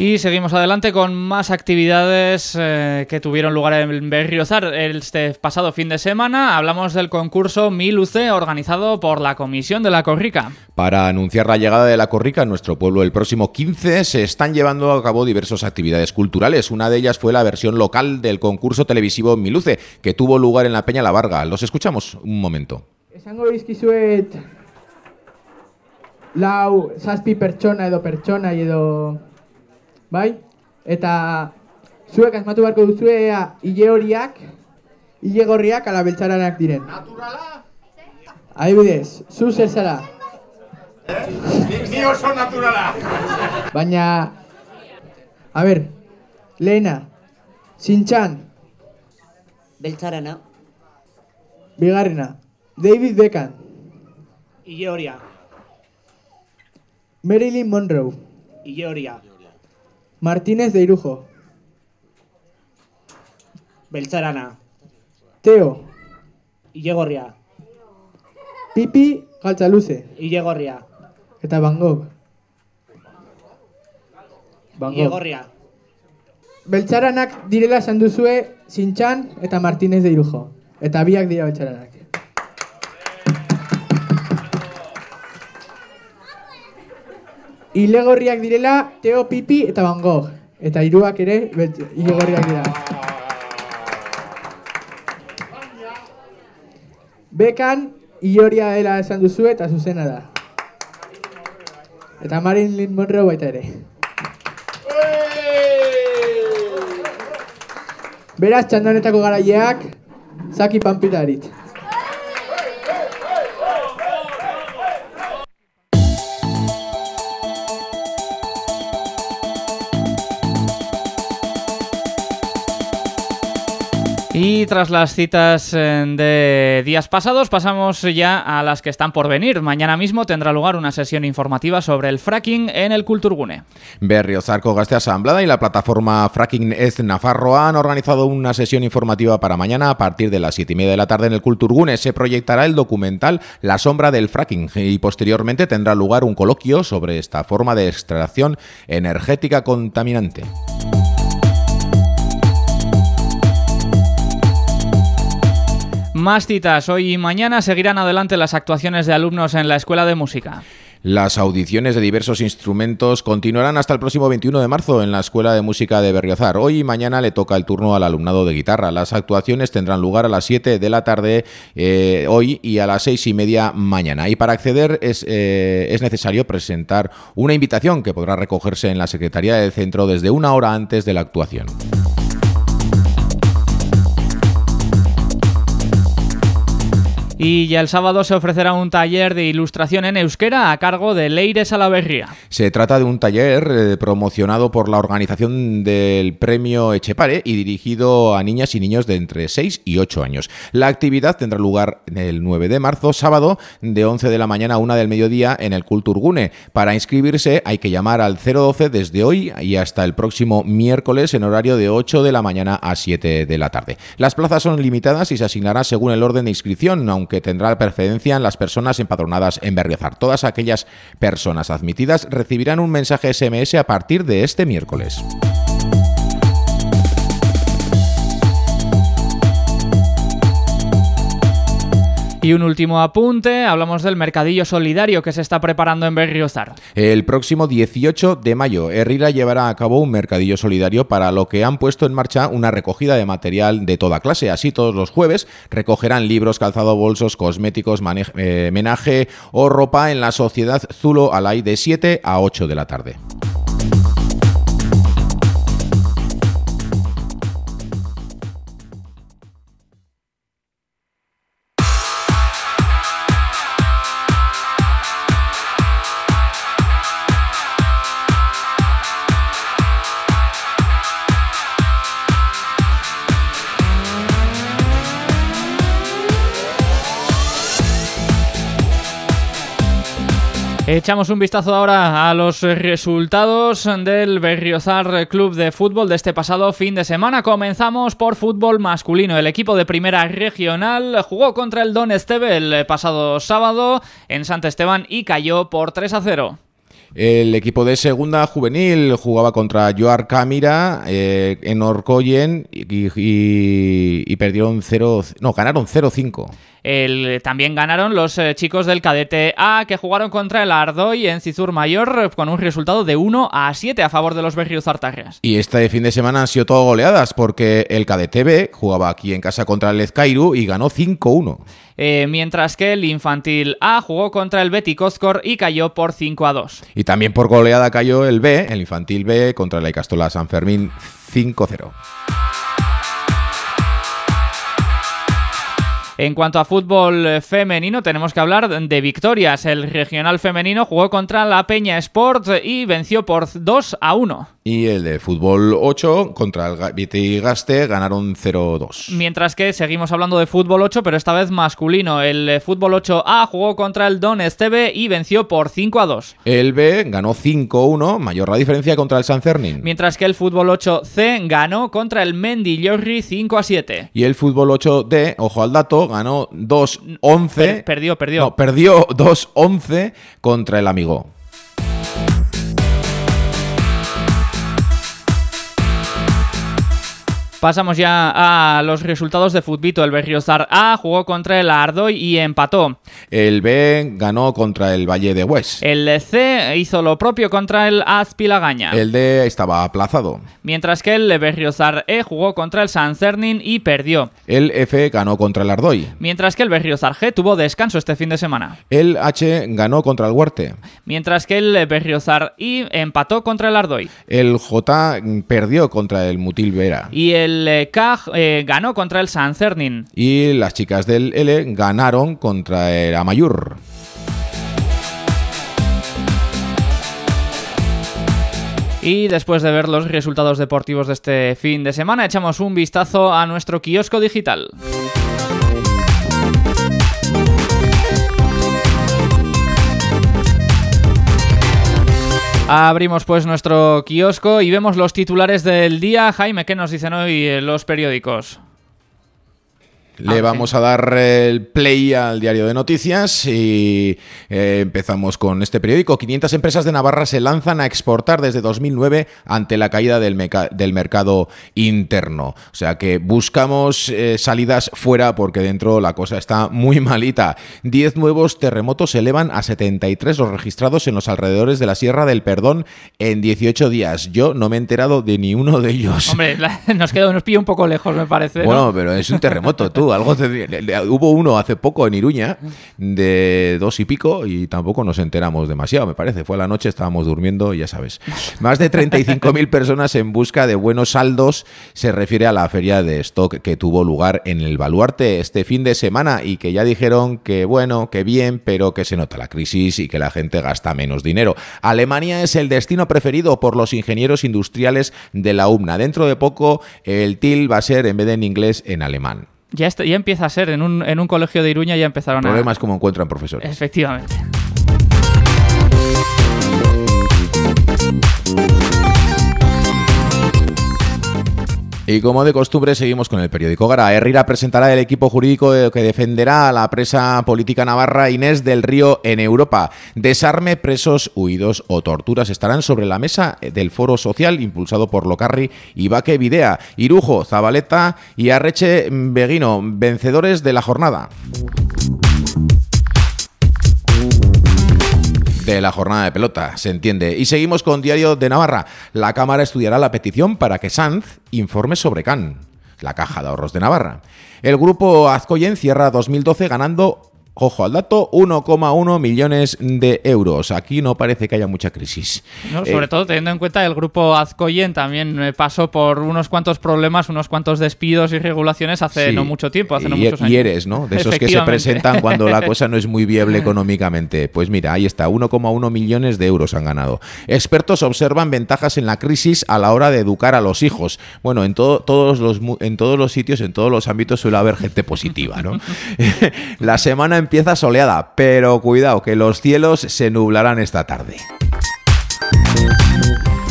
Y seguimos adelante con más actividades eh, que tuvieron lugar en Berriozar este pasado fin de semana. Hablamos del concurso Miluce organizado por la Comisión de la Corrica. Para anunciar la llegada de la Corrica a nuestro pueblo el próximo 15 se están llevando a cabo diversas actividades culturales. Una de ellas fue la versión local del concurso televisivo Miluce que tuvo lugar en la Peña La Varga. Los escuchamos un momento. Lau zazpi pertsona edo pertsona edo bai? Eta zuek asmatu beharko duzue ea hile horiak, hile gorriak ala beltzaranak diren. Naturala? Adibidez, zu zer zara? Ni, ni oso naturala. Baina, a ber, lehena, zintxan, Beltzarana. bigarrena, David Beckham, Ile horia. Marilyn Monroe, Ile horia. Martínez de Irujo, Beltzarana. Teo, Ile gorria. Pipi Galtzaluze, Ile gorria. eta Van Gogh. Van Gogh. gorria. Beltzaranak direla esan duzue Zintxan eta Martínez de Irujo. Eta biak dira beltzaranak. Ilegorriak direla Teo Pipi eta Van Gogh. Eta hiruak ere ilegorriak dira. Bekan, ioria dela esan duzu eta zuzena da. Eta Marilyn Monroe baita ere. Beraz, txandanetako garaileak, Zaki Pampitarit. Y tras las citas eh, de días pasados, pasamos ya a las que están por venir. Mañana mismo tendrá lugar una sesión informativa sobre el fracking en el Kulturgune. Berriozarko Gaste Asamblada y la plataforma Fracking Ez Nafarroa han organizado una sesión informativa para mañana a partir de las 7 y media de la tarde en el Kulturgune. Se proyectará el documental La sombra del fracking y posteriormente tendrá lugar un coloquio sobre esta forma de extracción energética contaminante. Más citas. Hoy y mañana seguirán adelante las actuaciones de alumnos en la Escuela de Música. Las audiciones de diversos instrumentos continuarán hasta el próximo 21 de marzo en la Escuela de Música de Berriozar. Hoy y mañana le toca el turno al alumnado de guitarra. Las actuaciones tendrán lugar a las 7 de la tarde eh, hoy y a las 6 y media mañana. Y para acceder eh, es necesario presentar una invitación que podrá recogerse en la Secretaría del Centro desde una hora antes de la actuación. Y ya el sábado se ofrecerá un taller de ilustración en euskera a cargo de Leire Salaverría. Se trata de un taller eh, promocionado por la organización del premio Echepare y dirigido a niñas y niños de entre 6 y 8 años. La actividad tendrá lugar el 9 de marzo, sábado, de 11 de la mañana a 1 del mediodía en el Culturgune. Para inscribirse hay que llamar al 012 desde hoy y hasta el próximo miércoles en horario de 8 de la mañana a 7 de la tarde. Las plazas son limitadas y se asignará según el orden de inscripción, aunque que tendrá preferencia en las personas empadronadas en Berriozar. Todas aquellas personas admitidas recibirán un mensaje SMS a partir de este miércoles. Y un último apunte, hablamos del mercadillo solidario que se está preparando en Berriozar. El próximo 18 de mayo, Herrera llevará a cabo un mercadillo solidario para lo que han puesto en marcha una recogida de material de toda clase. Así todos los jueves recogerán libros, calzado, bolsos, cosméticos, eh, menaje o ropa en la Sociedad Zulo Alay de 7 a 8 de la tarde. Echamos un vistazo ahora a los resultados del Berriozar Club de Fútbol de este pasado fin de semana. Comenzamos por fútbol masculino. El equipo de primera regional jugó contra el Don Esteve el pasado sábado en Sant Esteban y cayó por 3 a 0. El equipo de segunda juvenil jugaba contra Joar Camira eh, en Orcoyen y, y, y perdieron 0, no, ganaron 0-5. El, también ganaron los eh, chicos del cadete A que jugaron contra el Ardoy en Cizur Mayor con un resultado de 1 a 7 a favor de los Berriozartarras. Y este fin de semana han sido todo goleadas porque el cadete B jugaba aquí en casa contra el Lezcairu y ganó 5-1. Eh, mientras que el infantil A jugó contra el Betty Cozcor y cayó por 5 a 2. Y también por goleada cayó el B, el infantil B, contra la Icastola San Fermín 5-0. En cuanto a fútbol femenino, tenemos que hablar de victorias. El regional femenino jugó contra la Peña Sport y venció por 2 a 1. Y el de fútbol 8 contra el Viti Gaste ganaron 0-2. Mientras que seguimos hablando de fútbol 8, pero esta vez masculino. El fútbol 8A jugó contra el Don Esteve y venció por 5 a 2. El B ganó 5-1, mayor la diferencia contra el San Cernín. Mientras que el fútbol 8C ganó contra el Mendillorri 5 a 7. Y el fútbol 8D, ojo al dato, ganó 2-11. Per perdió, perdió. No, perdió 2-11 contra el amigo. Pasamos ya a los resultados de Futbito. El Berriozar A jugó contra el Ardoy y empató. El B ganó contra el Valle de Hues. El C hizo lo propio contra el Azpilagaña. El D estaba aplazado. Mientras que el Berriozar E jugó contra el San Cernin y perdió. El F ganó contra el Ardoy. Mientras que el Berriozar G tuvo descanso este fin de semana. El H ganó contra el Huerte. Mientras que el Berriozar I empató contra el Ardoy. El J perdió contra el Mutil Vera. Y el el CAG eh, ganó contra el San Cernin. Y las chicas del L ganaron contra el Amayur. Y después de ver los resultados deportivos de este fin de semana, echamos un vistazo a nuestro kiosco digital. Abrimos pues nuestro kiosco y vemos los titulares del día. Jaime, ¿qué nos dicen hoy los periódicos? Le ah, vamos a dar el play al diario de noticias y eh, empezamos con este periódico. 500 empresas de Navarra se lanzan a exportar desde 2009 ante la caída del, del mercado interno. O sea que buscamos eh, salidas fuera porque dentro la cosa está muy malita. 10 nuevos terremotos se elevan a 73 los registrados en los alrededores de la Sierra del Perdón en 18 días. Yo no me he enterado de ni uno de ellos. Hombre, nos, queda, nos pilla un poco lejos, me parece. Bueno, pero es un terremoto, tú algo hubo uno hace poco en Iruña de dos y pico y tampoco nos enteramos demasiado, me parece. Fue a la noche, estábamos durmiendo, ya sabes. Más de 35.000 personas en busca de buenos saldos se refiere a la feria de stock que tuvo lugar en el Baluarte este fin de semana y que ya dijeron que bueno, que bien, pero que se nota la crisis y que la gente gasta menos dinero. Alemania es el destino preferido por los ingenieros industriales de la UMNA. Dentro de poco el TIL va a ser en vez de en inglés en alemán. Ya, ya empieza a ser, en un, en un colegio de Iruña ya empezaron a... Problemas como encuentran profesores. Efectivamente. Y como de costumbre, seguimos con el periódico Gara. Herrera presentará el equipo jurídico que defenderá a la presa política navarra Inés del Río en Europa. Desarme, presos, huidos o torturas estarán sobre la mesa del foro social impulsado por Locarri y Baque Videa, Irujo, Zabaleta y Arreche Beguino, vencedores de la jornada. De la jornada de pelota, se entiende. Y seguimos con Diario de Navarra. La Cámara estudiará la petición para que Sanz informe sobre CAN, la Caja de Ahorros de Navarra. El grupo Azcoyen cierra 2012 ganando Ojo al dato, 1,1 millones de euros. Aquí no parece que haya mucha crisis. sobre eh, todo teniendo en cuenta el grupo Azcoyen también eh, pasó por unos cuantos problemas, unos cuantos despidos y regulaciones hace no mucho tiempo, hace no muchos años. Y eres, ¿no? De esos que se presentan cuando la cosa no es muy viable económicamente. Pues mira, ahí está, 1,1 millones de euros han ganado. Expertos observan ventajas en la crisis a la hora de educar a los hijos. Bueno, en, todos, los, en todos los sitios, en todos los ámbitos suele haber gente positiva, ¿no? la semana empieza soleada, pero cuidado que los cielos se nublarán esta tarde.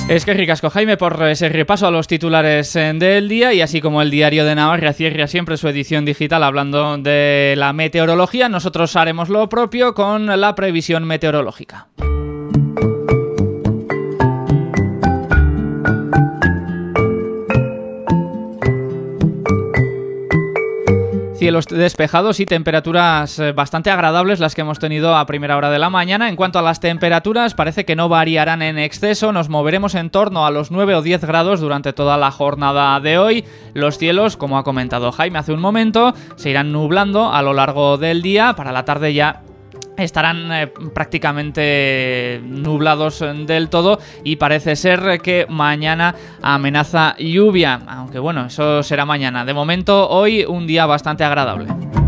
Es que ricasco Jaime por ese repaso a los titulares eh, del día y así como el diario de Navarra cierra siempre su edición digital hablando de la meteorología, nosotros haremos lo propio con la previsión meteorológica. Cielos despejados y temperaturas eh, bastante agradables las que hemos tenido a primera hora de la mañana. En cuanto a las temperaturas, parece que no variarán en exceso. Nos moveremos en torno a los 9 o 10 grados durante toda la jornada de hoy. Los cielos, como ha comentado Jaime hace un momento, se irán nublando a lo largo del día. Para la tarde ya estarán eh, prácticamente nublados del todo y parece ser que mañana amenaza lluvia, aunque bueno, eso será mañana. De momento, hoy un día bastante agradable.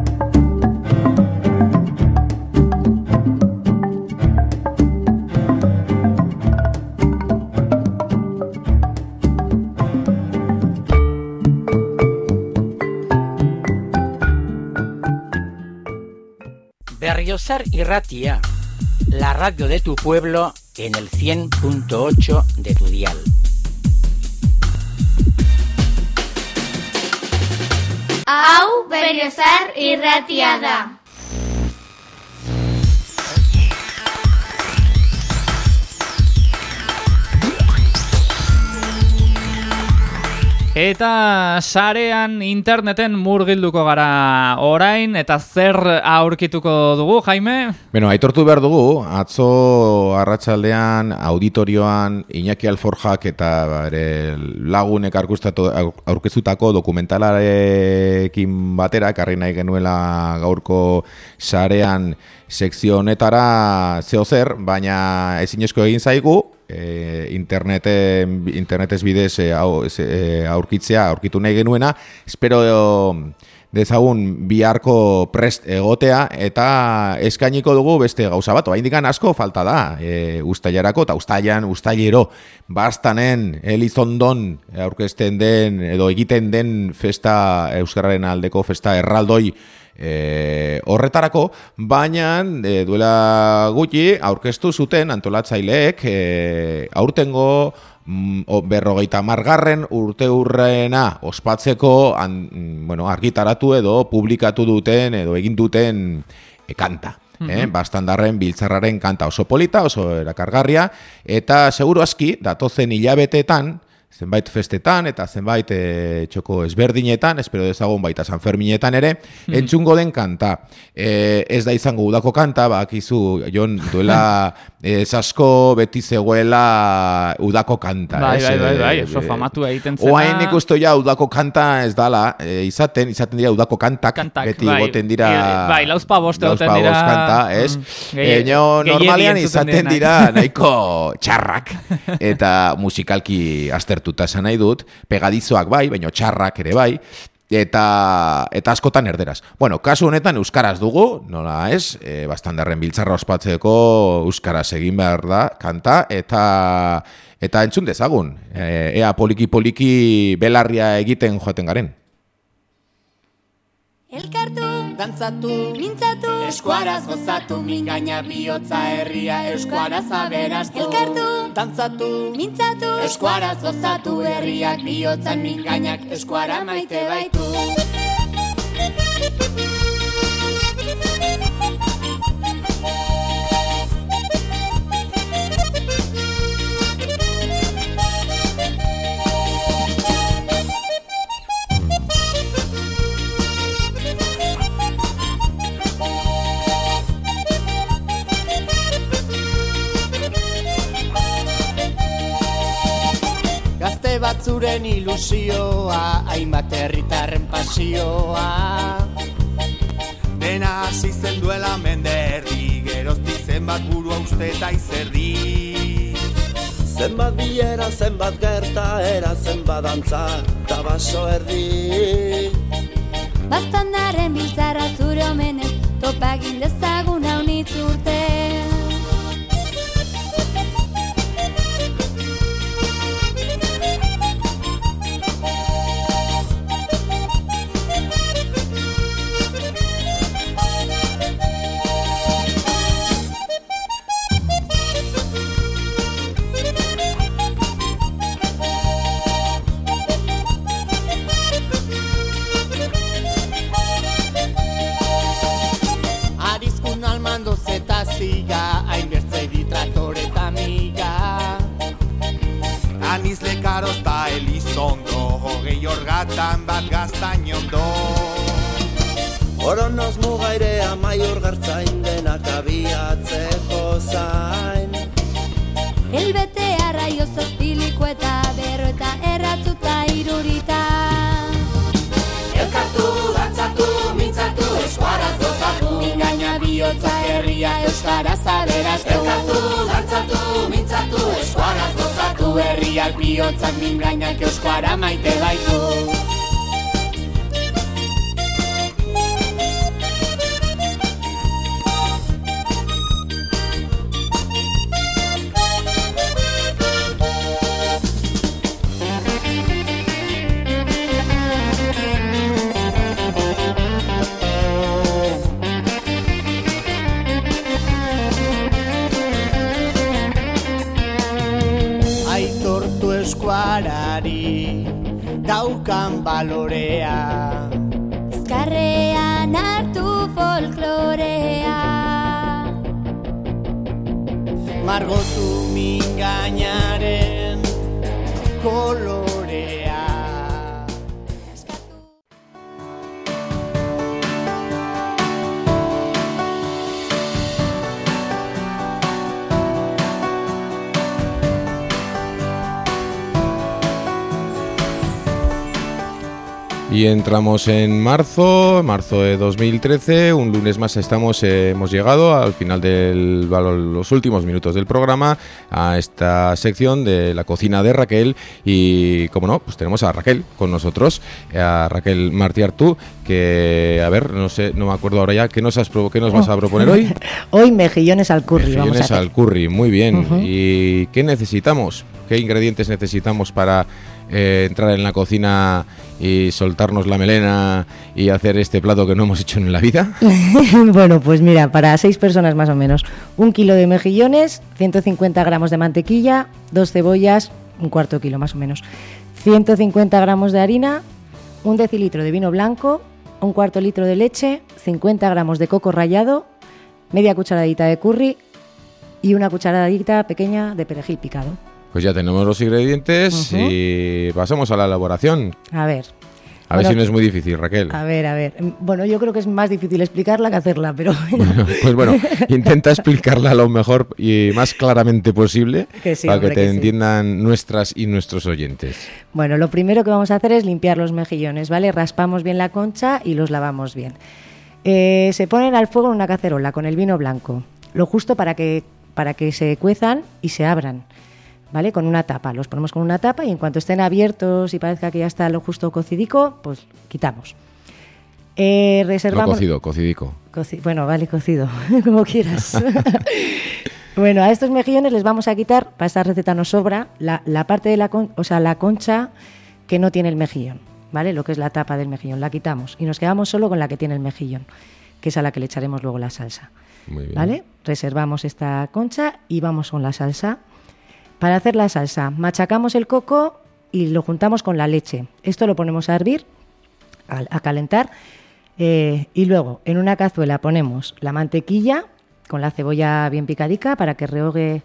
y Ratia, la radio de tu pueblo en el 100.8 de tu dial. Hau Berriozar irratia Eta sarean interneten murgilduko gara orain eta zer aurkituko dugu, Jaime? Beno, aitortu behar dugu, atzo arratsaldean auditorioan Iñaki Alforjak eta bare, lagunek aurkezutako dokumentalarekin batera, karri nahi genuela gaurko sarean sekzio honetara zeo zer, baina ezinezko egin zaigu, e, internete, internetez bidez e, au, e, aurkitzea, aurkitu nahi genuena, espero dezagun biharko prest egotea eta eskainiko dugu beste gauza bat, indikan asko falta da e, ustailarako eta ustailan, ustailero bastanen Elizondon aurkezten den edo egiten den festa Euskararen aldeko festa erraldoi e, horretarako, baina e, duela gutxi aurkeztu zuten antolatzaileek e, aurtengo mm, berrogeita margarren urte urrena ospatzeko an, mm, bueno, argitaratu edo publikatu duten edo egin duten e, kanta. Eh, bastandarren biltzarraren kanta oso polita, oso erakargarria, eta seguru aski, datozen hilabetetan, zenbait festetan eta zenbait e, txoko ezberdinetan, espero dezagun baita San Ferminetan ere, hmm. entzungo den kanta. E, ez da izango udako kanta, bakizu, jon, duela ez asko beti zegoela udako kanta. Bai, bai, bai, bai, oso famatu egiten zena. Oain nik uste ja udako kanta ez dala, e, izaten, izaten dira udako kantak, kantak beti bai, goten dira... Bai, lauzpa boste goten dira... Kanta, ez? Mm, Eño, normalian izaten dira nahiko txarrak, eta musikalki astertu ulertuta esan nahi dut, pegadizoak bai, baina txarrak ere bai, eta eta askotan erderaz. Bueno, kasu honetan euskaraz dugu, nola ez? E, bastandarren biltzarra ospatzeko euskaraz egin behar da kanta eta eta entzun dezagun. E, ea poliki poliki belarria egiten joaten garen. Elkartu, dantzatu, mintzatu, eskuaraz gozatu, mingaina bihotza herria, eskuaraz aberaztu. Elkartu, dantzatu, mintzatu, eskuaraz gozatu, herriak bihotzan mingainak, eskuara maite baitu. Batzuren ilusioa, hainbat herritarren pasioa. Dena hasi zen duela mende erdi, gerozti zenbat burua uste eta izerdi. Zenbat biera, zenbat gerta, era zenbat dantza, eta baso erdi. Bastandaren biltzara Margotu mingainaren kolorea Y entramos en marzo, marzo de 2013, un lunes más estamos, eh, hemos llegado al final de los últimos minutos del programa, a esta sección de la cocina de Raquel y, como no, pues tenemos a Raquel con nosotros, a Raquel Martiartú, que, a ver, no sé, no me acuerdo ahora ya, ¿qué nos, has, qué nos vas a proponer hoy? hoy mejillones al curry. Mejillones vamos a al curry, muy bien. Uh -huh. ¿Y qué necesitamos? ¿Qué ingredientes necesitamos para eh, entrar en la cocina y soltarnos la melena y hacer este plato que no hemos hecho en la vida? bueno, pues mira, para seis personas más o menos, un kilo de mejillones, 150 gramos de mantequilla, dos cebollas, un cuarto kilo más o menos, 150 gramos de harina, un decilitro de vino blanco, un cuarto litro de leche, 50 gramos de coco rallado, media cucharadita de curry y una cucharadita pequeña de perejil picado. Pues ya tenemos los ingredientes uh -huh. y pasamos a la elaboración. A ver. A ver bueno, si no es muy difícil, Raquel. A ver, a ver. Bueno, yo creo que es más difícil explicarla que hacerla, pero bueno pues bueno, intenta explicarla lo mejor y más claramente posible que sí, para hombre, que te que entiendan sí. nuestras y nuestros oyentes. Bueno, lo primero que vamos a hacer es limpiar los mejillones, ¿vale? Raspamos bien la concha y los lavamos bien. Eh, se ponen al fuego en una cacerola con el vino blanco, lo justo para que, para que se cuezan y se abran. ¿Vale? Con una tapa. Los ponemos con una tapa y en cuanto estén abiertos y parezca que ya está lo justo cocidico, pues quitamos. Eh, reservamos... No cocido, cocidico. Coci... Bueno, vale, cocido, como quieras. bueno, a estos mejillones les vamos a quitar, para esta receta nos sobra, la, la parte de la, con... o sea, la concha que no tiene el mejillón, ¿vale? Lo que es la tapa del mejillón, la quitamos y nos quedamos solo con la que tiene el mejillón, que es a la que le echaremos luego la salsa. Muy bien. ¿Vale? Reservamos esta concha y vamos con la salsa. Para hacer la salsa, machacamos el coco y lo juntamos con la leche. Esto lo ponemos a hervir, a, calentar, eh, y luego en una cazuela ponemos la mantequilla con la cebolla bien picadica para que rehogue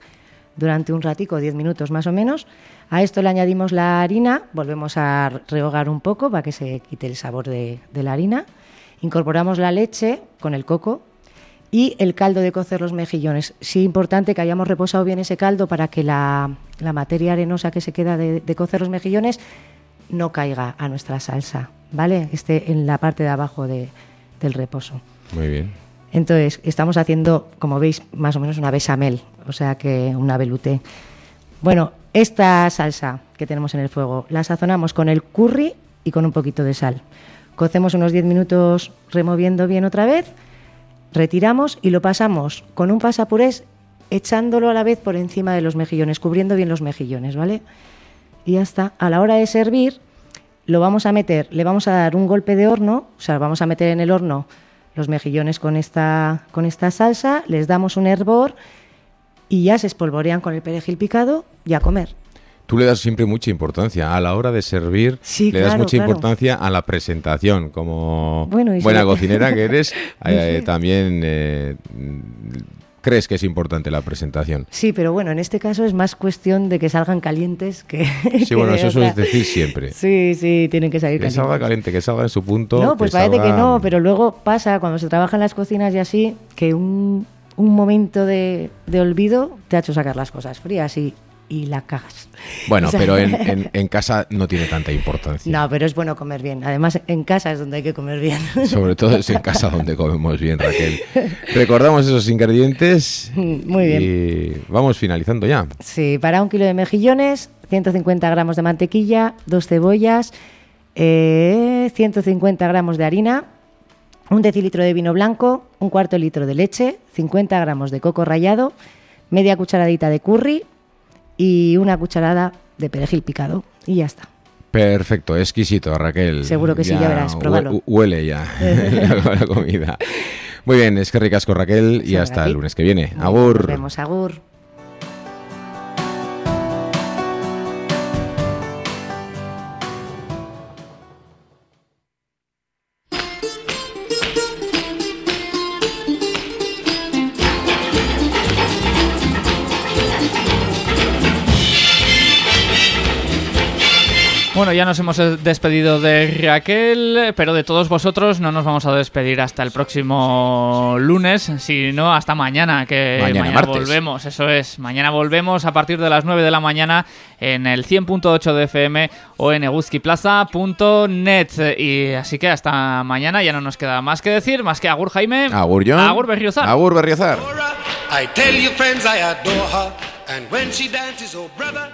durante un ratico, 10 minutos más o menos. A esto le añadimos la harina, volvemos a rehogar un poco para que se quite el sabor de la harina. Incorporamos la leche con el coco y el caldo de cocer los mejillones. Sí, importante que hayamos reposado bien ese caldo para que la, la materia arenosa que se queda de, de, cocer los mejillones no caiga a nuestra salsa, ¿vale? Esté en la parte de abajo de, del reposo. Muy bien. Entonces, estamos haciendo, como veis, más o menos una bechamel, o sea que una veluté. Bueno, esta salsa que tenemos en el fuego la sazonamos con el curry y con un poquito de sal. Cocemos unos 10 minutos removiendo bien otra vez retiramos y lo pasamos con un pasapurés echándolo a la vez por encima de los mejillones, cubriendo bien los mejillones, ¿vale? Y ya está. A la hora de servir, lo vamos a meter, le vamos a dar un golpe de horno, o sea, vamos a meter en el horno los mejillones con esta, con esta salsa, les damos un hervor y ya se espolvorean con el perejil picado y a comer. Tú le das siempre mucha importancia a la hora de servir, sí, le das claro, mucha claro. importancia a la presentación, como bueno, buena sí. cocinera que eres, eh, también eh, crees que es importante la presentación. Sí, pero bueno, en este caso es más cuestión de que salgan calientes que... Sí, que bueno, eso sueles decir siempre. Sí, sí, tienen que salir Que calientes. salga caliente, que salga en su punto. No, pues que parece salga... que no, pero luego pasa cuando se trabaja en las cocinas y así, que un, un momento de, de olvido te ha hecho sacar las cosas frías y, y la cagas. Bueno, O sea- pero en, en- en casa no tiene tanta importancia. No, pero es bueno comer bien. Además, en casa es donde hay que comer bien. Sobre todo es en casa donde comemos bien, Raquel. Recordamos esos ingredientes Muy bien. y vamos finalizando ya. Sí, para un kilo de mejillones, 150 gramos de mantequilla, dos cebollas, eh, 150 gramos de harina, un decilitro de vino blanco, un cuarto litro de leche, 50 gramos de coco rallado, media cucharadita de curry y una cucharada de perejil picado. Y ya está. Perfecto, exquisito, Raquel. Seguro que sí, ya verás, pruébalo. Huele ya la, comida. Muy bien, es que ricasco, Raquel, y hasta el lunes que viene. Nos Agur. vemos, agur. Ya nos hemos despedido de Raquel, pero de todos vosotros no nos vamos a despedir hasta el próximo lunes, sino hasta mañana, que mañana, volvemos. Eso es, mañana volvemos a partir de las 9 de la mañana en el 100.8 de FM o en eguzquiplaza.net. Y así que hasta mañana ya no nos queda más que decir, más que Agur Jaime. Agur John. Agur Berriozar. Agur Berriozar. I tell you friends I adore her And when she dances, oh brother